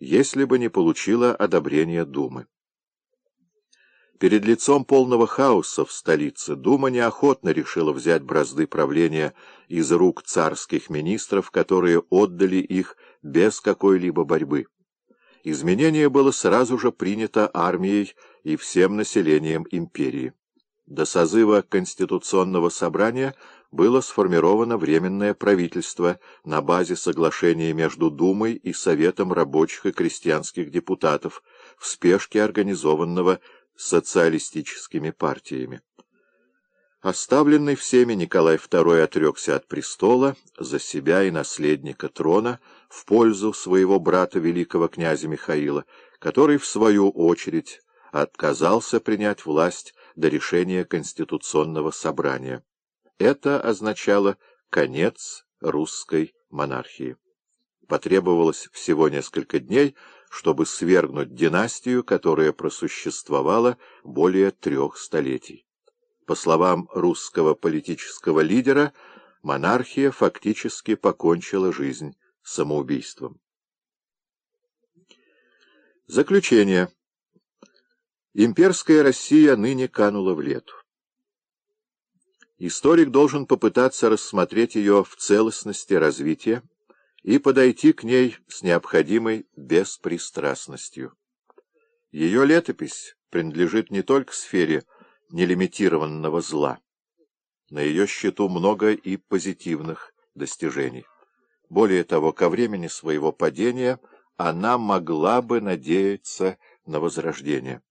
если бы не получила одобрение Думы. Перед лицом полного хаоса в столице Дума неохотно решила взять бразды правления из рук царских министров, которые отдали их без какой-либо борьбы. Изменение было сразу же принято армией и всем населением империи. До созыва Конституционного собрания было сформировано Временное правительство на базе соглашения между Думой и Советом рабочих и крестьянских депутатов, в спешке организованного социалистическими партиями. Оставленный всеми Николай II отрекся от престола за себя и наследника трона в пользу своего брата великого князя Михаила, который, в свою очередь, отказался принять власть до решения Конституционного собрания. Это означало конец русской монархии. Потребовалось всего несколько дней, чтобы свергнуть династию, которая просуществовала более трех столетий. По словам русского политического лидера, монархия фактически покончила жизнь самоубийством. Заключение. Имперская Россия ныне канула в лету. Историк должен попытаться рассмотреть ее в целостности развития, и подойти к ней с необходимой беспристрастностью. Ее летопись принадлежит не только сфере нелимитированного зла. На ее счету много и позитивных достижений. Более того, ко времени своего падения она могла бы надеяться на возрождение.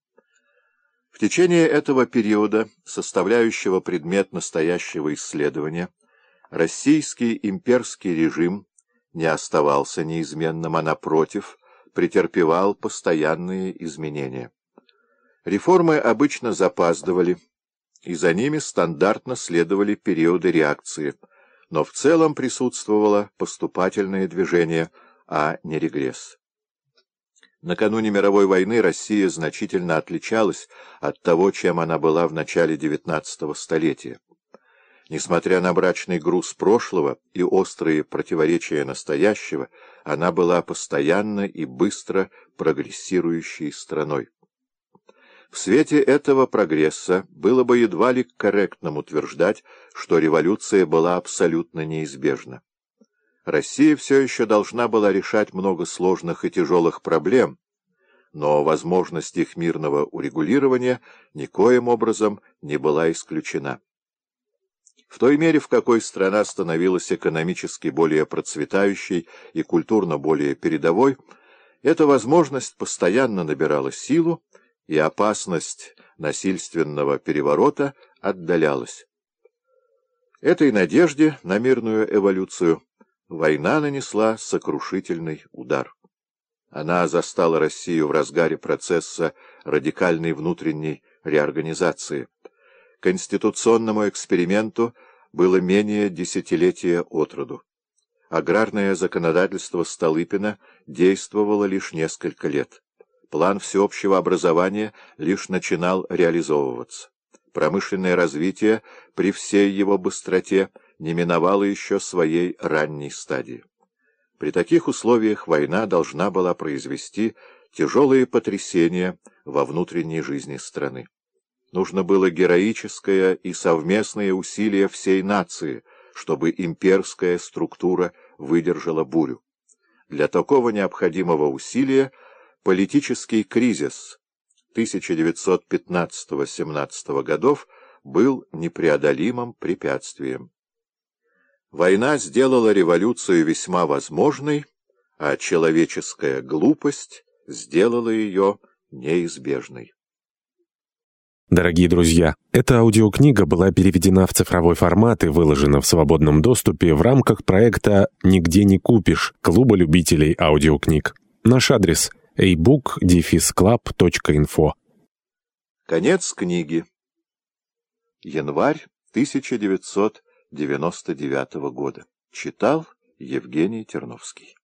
В течение этого периода, составляющего предмет настоящего исследования, российский имперский режим не оставался неизменным, а, напротив, претерпевал постоянные изменения. Реформы обычно запаздывали, и за ними стандартно следовали периоды реакции, но в целом присутствовало поступательное движение, а не регресс. Накануне мировой войны Россия значительно отличалась от того, чем она была в начале XIX столетия. Несмотря на брачный груз прошлого и острые противоречия настоящего, она была постоянно и быстро прогрессирующей страной. В свете этого прогресса было бы едва ли корректным утверждать, что революция была абсолютно неизбежна. Россия все еще должна была решать много сложных и тяжелых проблем, но возможность их мирного урегулирования никоим образом не была исключена. В той мере, в какой страна становилась экономически более процветающей и культурно более передовой, эта возможность постоянно набирала силу, и опасность насильственного переворота отдалялась. Этой надежде на мирную эволюцию война нанесла сокрушительный удар. Она застала Россию в разгаре процесса радикальной внутренней реорганизации – конституционному эксперименту было менее десятилетия от роду. Аграрное законодательство Столыпина действовало лишь несколько лет. План всеобщего образования лишь начинал реализовываться. Промышленное развитие при всей его быстроте не миновало еще своей ранней стадии. При таких условиях война должна была произвести тяжелые потрясения во внутренней жизни страны. Нужно было героическое и совместное усилие всей нации, чтобы имперская структура выдержала бурю. Для такого необходимого усилия политический кризис 1915-17 годов был непреодолимым препятствием. Война сделала революцию весьма возможной, а человеческая глупость сделала ее неизбежной. Дорогие друзья, эта аудиокнига была переведена в цифровой формат и выложена в свободном доступе в рамках проекта «Нигде не купишь» Клуба любителей аудиокниг. Наш адрес – ebook-club.info Конец книги. Январь 1999 года. Читал Евгений Терновский.